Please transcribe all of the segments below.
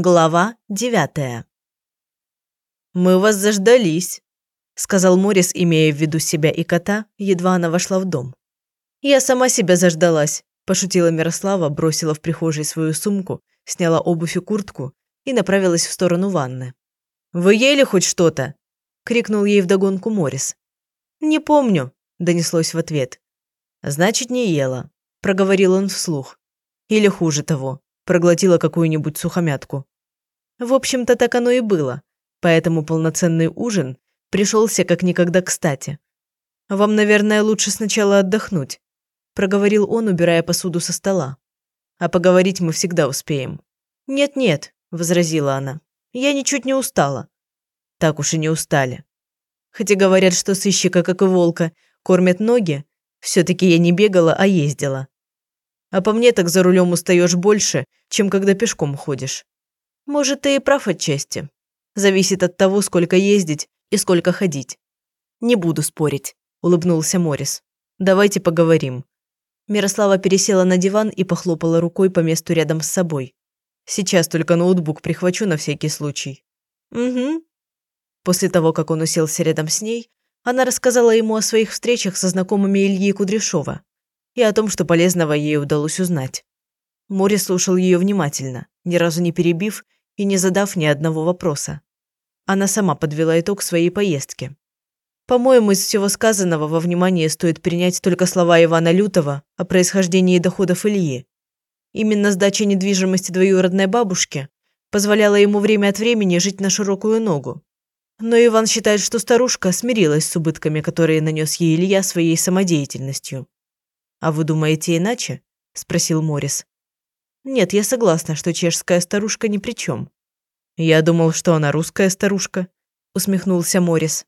Глава девятая. «Мы вас заждались», – сказал Морис, имея в виду себя и кота, едва она вошла в дом. «Я сама себя заждалась», – пошутила Мирослава, бросила в прихожей свою сумку, сняла обувь и куртку и направилась в сторону ванны. «Вы ели хоть что-то?» – крикнул ей вдогонку Морис. «Не помню», – донеслось в ответ. «Значит, не ела», – проговорил он вслух. «Или хуже того, проглотила какую-нибудь сухомятку. В общем-то, так оно и было, поэтому полноценный ужин пришелся как никогда кстати. «Вам, наверное, лучше сначала отдохнуть», – проговорил он, убирая посуду со стола. «А поговорить мы всегда успеем». «Нет-нет», – возразила она, – «я ничуть не устала». Так уж и не устали. Хотя говорят, что сыщика, как и волка, кормят ноги, все-таки я не бегала, а ездила. А по мне так за рулем устаешь больше, чем когда пешком ходишь. Может, ты и прав отчасти. Зависит от того, сколько ездить и сколько ходить. Не буду спорить, улыбнулся Морис. Давайте поговорим. Мирослава пересела на диван и похлопала рукой по месту рядом с собой. Сейчас только ноутбук прихвачу на всякий случай. Угу. После того, как он уселся рядом с ней, она рассказала ему о своих встречах со знакомыми Ильи Кудряшова и о том, что полезного ей удалось узнать. Мори слушал ее внимательно, ни разу не перебив и не задав ни одного вопроса. Она сама подвела итог своей поездки. По-моему, из всего сказанного во внимание стоит принять только слова Ивана Лютова о происхождении доходов Ильи. Именно сдача недвижимости двоюродной бабушки позволяла ему время от времени жить на широкую ногу. Но Иван считает, что старушка смирилась с убытками, которые нанес ей Илья своей самодеятельностью. «А вы думаете иначе?» – спросил Морис. «Нет, я согласна, что чешская старушка ни при чем». «Я думал, что она русская старушка», – усмехнулся Морис.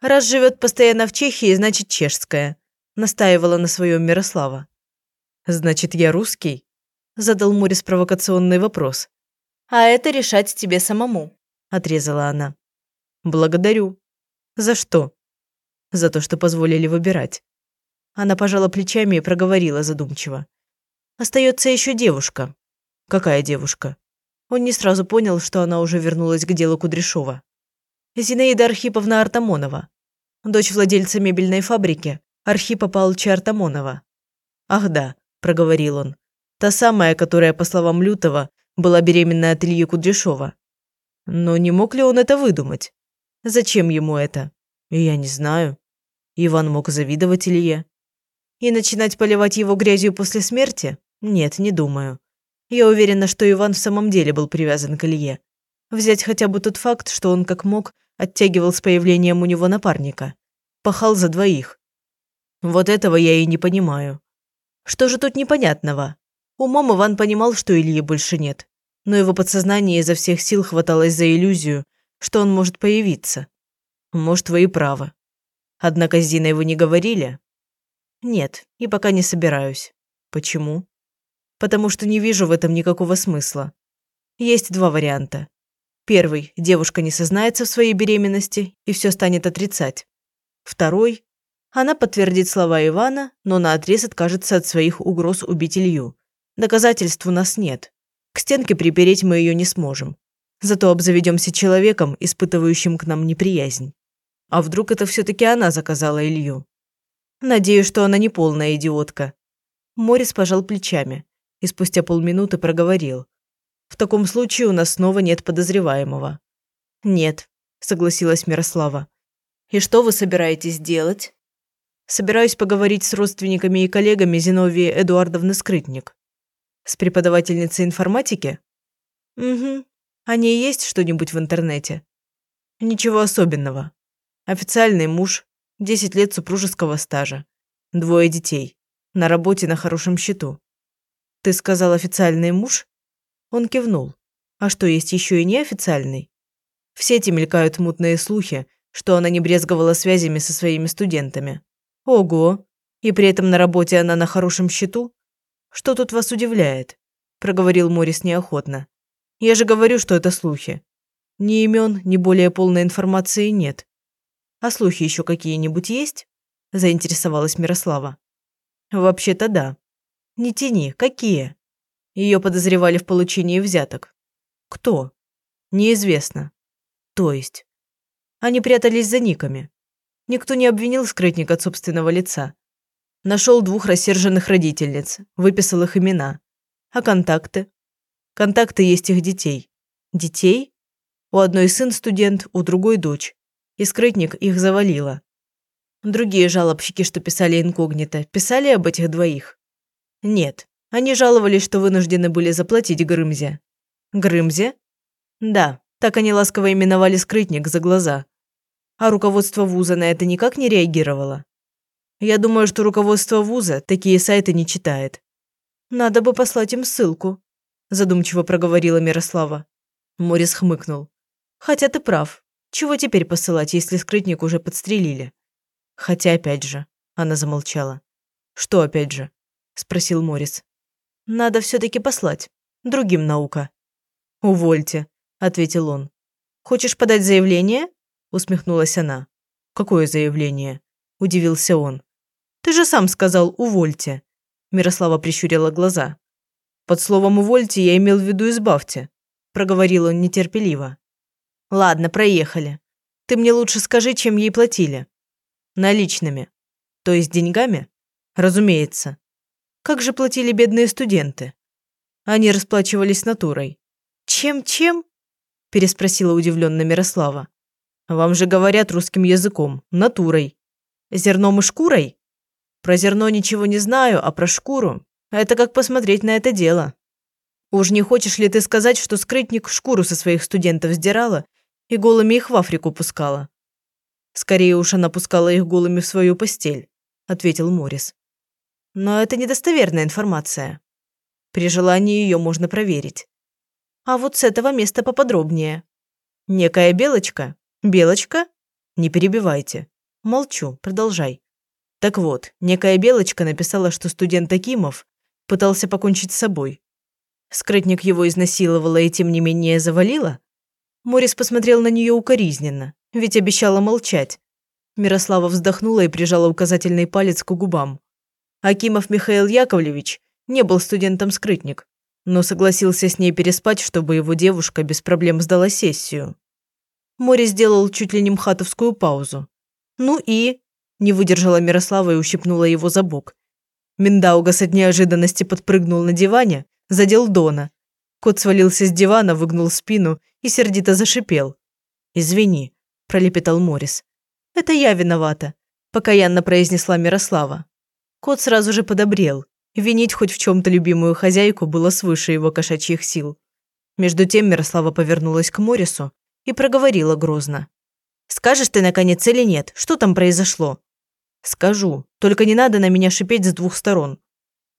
«Раз живет постоянно в Чехии, значит чешская», – настаивала на своем Мирослава. «Значит, я русский?» – задал Морис провокационный вопрос. «А это решать тебе самому», – отрезала она. «Благодарю». «За что?» «За то, что позволили выбирать». Она пожала плечами и проговорила задумчиво. «Остается еще девушка». «Какая девушка?» Он не сразу понял, что она уже вернулась к делу Кудряшова. Зинаида Архиповна Артамонова, дочь владельца мебельной фабрики Архипа Павловича Артамонова. «Ах да», – проговорил он, – «та самая, которая, по словам Лютова, была беременна от Ильи Кудряшова». Но не мог ли он это выдумать? Зачем ему это? Я не знаю. Иван мог завидовать Илье. И начинать поливать его грязью после смерти? Нет, не думаю. Я уверена, что Иван в самом деле был привязан к Илье. Взять хотя бы тот факт, что он как мог оттягивал с появлением у него напарника. Пахал за двоих. Вот этого я и не понимаю. Что же тут непонятного? Умом Иван понимал, что Ильи больше нет. Но его подсознание изо всех сил хваталось за иллюзию, что он может появиться. Может, вы и правы. Однако с Зиной вы не говорили? Нет, и пока не собираюсь. Почему? Потому что не вижу в этом никакого смысла. Есть два варианта. Первый – девушка не сознается в своей беременности и все станет отрицать. Второй – она подтвердит слова Ивана, но наотрез откажется от своих угроз убить Илью. Доказательств у нас нет. К стенке припереть мы ее не сможем. Зато обзаведемся человеком, испытывающим к нам неприязнь. А вдруг это все-таки она заказала Илью? Надеюсь, что она не полная идиотка. Морис пожал плечами и спустя полминуты проговорил. В таком случае у нас снова нет подозреваемого. Нет, согласилась Мирослава. И что вы собираетесь делать? Собираюсь поговорить с родственниками и коллегами Зиновии Эдуардовны Скрытник. С преподавательницей информатики? Угу. О ней есть что-нибудь в интернете? Ничего особенного. Официальный муж, Десять лет супружеского стажа. Двое детей. На работе на хорошем счету. Ты сказал официальный муж? Он кивнул. А что, есть еще и неофициальный? В сети мелькают мутные слухи, что она не брезговала связями со своими студентами. Ого! И при этом на работе она на хорошем счету? Что тут вас удивляет? Проговорил Морис неохотно. Я же говорю, что это слухи. Ни имен, ни более полной информации нет. «А слухи еще какие-нибудь есть?» – заинтересовалась Мирослава. «Вообще-то да. Не тяни, какие?» Ее подозревали в получении взяток. Кто? Неизвестно. То есть? Они прятались за никами. Никто не обвинил скрытник от собственного лица. Нашел двух рассерженных родительниц, выписал их имена. А контакты? Контакты есть их детей. Детей? У одной сын студент, у другой дочь. И скрытник их завалила. Другие жалобщики, что писали инкогнито, писали об этих двоих? Нет. Они жаловались, что вынуждены были заплатить Грымзе. Грымзе? Да, так они ласково именовали скрытник за глаза. А руководство вуза на это никак не реагировало. Я думаю, что руководство вуза такие сайты не читает. Надо бы послать им ссылку, задумчиво проговорила Мирослава. Морис хмыкнул. Хотя ты прав. Чего теперь посылать, если скрытник уже подстрелили? Хотя опять же, она замолчала. Что опять же? спросил Морис. Надо все-таки послать. Другим наука. Увольте, ответил он. Хочешь подать заявление? усмехнулась она. Какое заявление? удивился он. Ты же сам сказал «увольте». Мирослава прищурила глаза. Под словом «увольте» я имел в виду «избавьте», проговорил он нетерпеливо. Ладно, проехали. Ты мне лучше скажи, чем ей платили. Наличными. То есть деньгами? Разумеется. Как же платили бедные студенты? Они расплачивались натурой. Чем-чем? Переспросила удивленно Мирослава. Вам же говорят русским языком. Натурой. Зерном и шкурой? Про зерно ничего не знаю, а про шкуру – это как посмотреть на это дело. Уж не хочешь ли ты сказать, что скрытник шкуру со своих студентов сдирала и голыми их в Африку пускала? Скорее уж она пускала их голыми в свою постель, ответил Морис. Но это недостоверная информация. При желании ее можно проверить. А вот с этого места поподробнее. Некая Белочка? Белочка? Не перебивайте. Молчу, продолжай. Так вот, некая Белочка написала, что студент Акимов пытался покончить с собой. Скрытник его изнасиловала и тем не менее завалила? Морис посмотрел на нее укоризненно, ведь обещала молчать. Мирослава вздохнула и прижала указательный палец к губам. Акимов Михаил Яковлевич не был студентом-скрытник, но согласился с ней переспать, чтобы его девушка без проблем сдала сессию. Морис сделал чуть ли не мхатовскую паузу. «Ну и?» Не выдержала Мирослава и ущипнула его за бок. Миндаугас от неожиданности подпрыгнул на диване, задел Дона. Кот свалился с дивана, выгнул спину и сердито зашипел. «Извини», – пролепетал Морис. «Это я виновата», – покаянно произнесла Мирослава. Кот сразу же подобрел. Винить хоть в чем-то любимую хозяйку было свыше его кошачьих сил. Между тем Мирослава повернулась к Морису и проговорила грозно. «Скажешь ты, наконец, или нет? Что там произошло?» Скажу, только не надо на меня шипеть с двух сторон.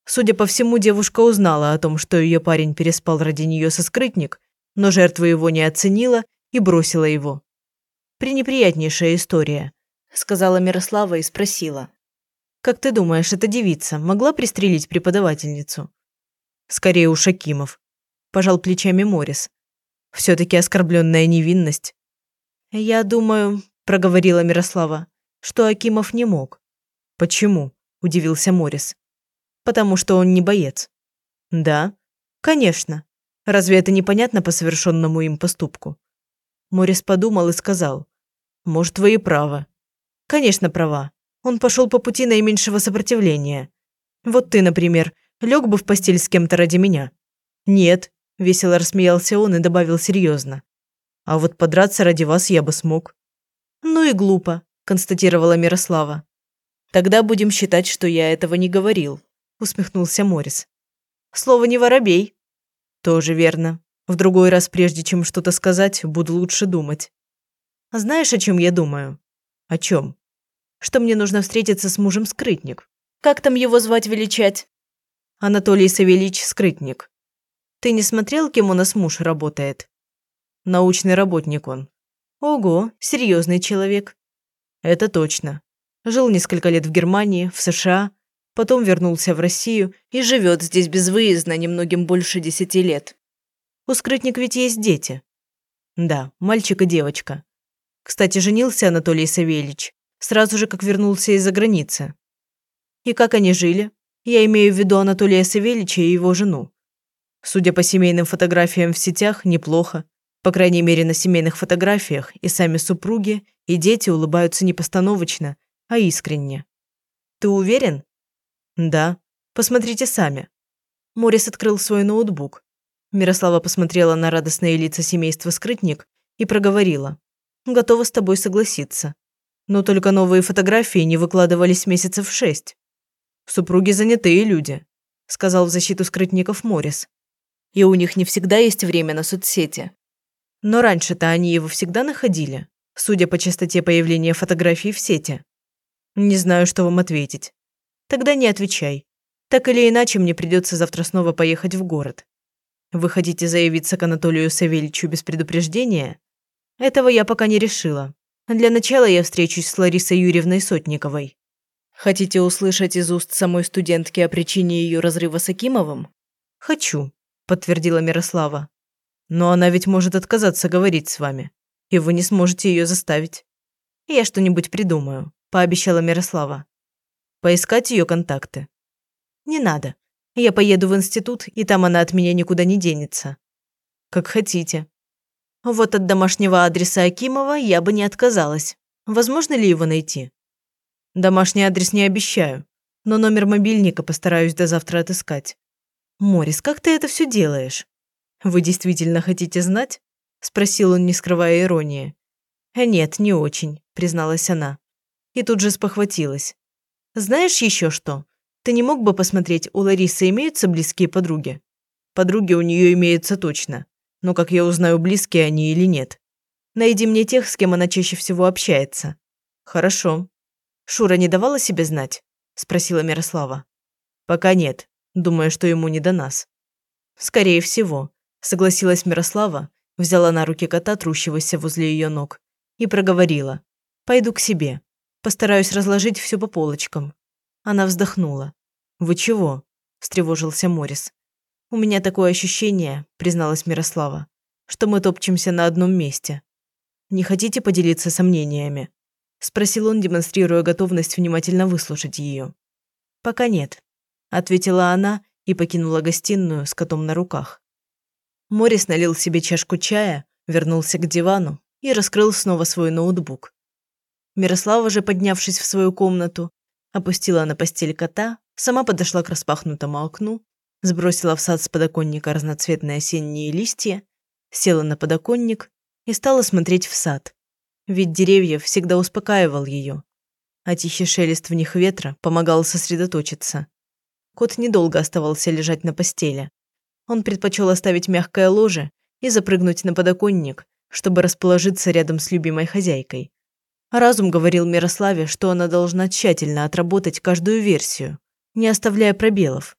Судя по всему, девушка узнала о том, что ее парень переспал ради нее со скрытник, но жертва его не оценила и бросила его. «Пренеприятнейшая история», – сказала Мирослава и спросила. «Как ты думаешь, эта девица могла пристрелить преподавательницу?» «Скорее у Шакимов», – пожал плечами Морис. «Все-таки оскорбленная невинность». «Я думаю», – проговорила Мирослава, что Акимов не мог. «Почему?» – удивился Морис. «Потому что он не боец». «Да?» «Конечно. Разве это непонятно по совершенному им поступку?» Морис подумал и сказал. «Может, вы и правы». «Конечно, права. Он пошел по пути наименьшего сопротивления. Вот ты, например, лег бы в постель с кем-то ради меня?» «Нет», – весело рассмеялся он и добавил серьезно. «А вот подраться ради вас я бы смог». «Ну и глупо констатировала Мирослава. Тогда будем считать, что я этого не говорил, усмехнулся Морис. Слово не воробей. Тоже верно. В другой раз, прежде чем что-то сказать, буду лучше думать. Знаешь, о чем я думаю? О чем? Что мне нужно встретиться с мужем Скрытник. Как там его звать величать? Анатолий Савельич Скрытник. Ты не смотрел, кем у нас муж работает? Научный работник он. Ого, серьезный человек. Это точно. Жил несколько лет в Германии, в США, потом вернулся в Россию и живет здесь безвыездно немногим больше десяти лет. У скрытник ведь есть дети. Да, мальчик и девочка. Кстати, женился Анатолий Савельич сразу же, как вернулся из-за границы. И как они жили? Я имею в виду Анатолия Савельича и его жену. Судя по семейным фотографиям в сетях, неплохо. По крайней мере, на семейных фотографиях и сами супруги, и дети улыбаются не постановочно, а искренне. Ты уверен? Да. Посмотрите сами. Морис открыл свой ноутбук. Мирослава посмотрела на радостные лица семейства Скрытник и проговорила. Готова с тобой согласиться. Но только новые фотографии не выкладывались месяцев шесть. Супруги занятые люди, сказал в защиту скрытников Морис. И у них не всегда есть время на соцсети. Но раньше-то они его всегда находили, судя по частоте появления фотографий в сети. Не знаю, что вам ответить. Тогда не отвечай. Так или иначе, мне придется завтра снова поехать в город. Вы хотите заявиться к Анатолию Савельичу без предупреждения? Этого я пока не решила. Для начала я встречусь с Ларисой Юрьевной Сотниковой. Хотите услышать из уст самой студентки о причине ее разрыва с Акимовым? Хочу, подтвердила Мирослава. Но она ведь может отказаться говорить с вами, и вы не сможете ее заставить. Я что-нибудь придумаю, пообещала Мирослава. Поискать ее контакты. «Не надо. Я поеду в институт, и там она от меня никуда не денется». «Как хотите». Вот от домашнего адреса Акимова я бы не отказалась. Возможно ли его найти? Домашний адрес не обещаю, но номер мобильника постараюсь до завтра отыскать. Морис, как ты это все делаешь? Вы действительно хотите знать? Спросил он, не скрывая иронии. «Э, «Нет, не очень», – призналась она. И тут же спохватилась. «Знаешь еще что? Ты не мог бы посмотреть, у Ларисы имеются близкие подруги? Подруги у нее имеются точно. Но как я узнаю, близкие они или нет? Найди мне тех, с кем она чаще всего общается. Хорошо. Шура не давала себе знать? Спросила Мирослава. Пока нет. Думаю, что ему не до нас. Скорее всего. Согласилась Мирослава, взяла на руки кота, трущегося возле ее ног, и проговорила. Пойду к себе. Постараюсь разложить все по полочкам. Она вздохнула. «Вы чего?» – встревожился Морис. «У меня такое ощущение», – призналась Мирослава, «что мы топчемся на одном месте. Не хотите поделиться сомнениями?» – спросил он, демонстрируя готовность внимательно выслушать ее. «Пока нет», – ответила она и покинула гостиную с котом на руках. Морис налил себе чашку чая, вернулся к дивану и раскрыл снова свой ноутбук. Мирослава же, поднявшись в свою комнату, опустила на постель кота, сама подошла к распахнутому окну, сбросила в сад с подоконника разноцветные осенние листья, села на подоконник и стала смотреть в сад. Вид деревьев всегда успокаивал ее, а тихий шелест в них ветра помогал сосредоточиться. Кот недолго оставался лежать на постели. Он предпочел оставить мягкое ложе и запрыгнуть на подоконник, чтобы расположиться рядом с любимой хозяйкой. Разум говорил Мирославе, что она должна тщательно отработать каждую версию, не оставляя пробелов.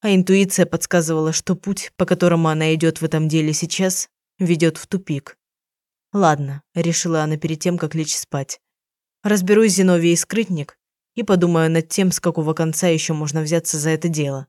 А интуиция подсказывала, что путь, по которому она идет в этом деле сейчас, ведет в тупик. «Ладно», – решила она перед тем, как лечь спать. «Разберусь Зиновий и Скрытник и подумаю над тем, с какого конца еще можно взяться за это дело».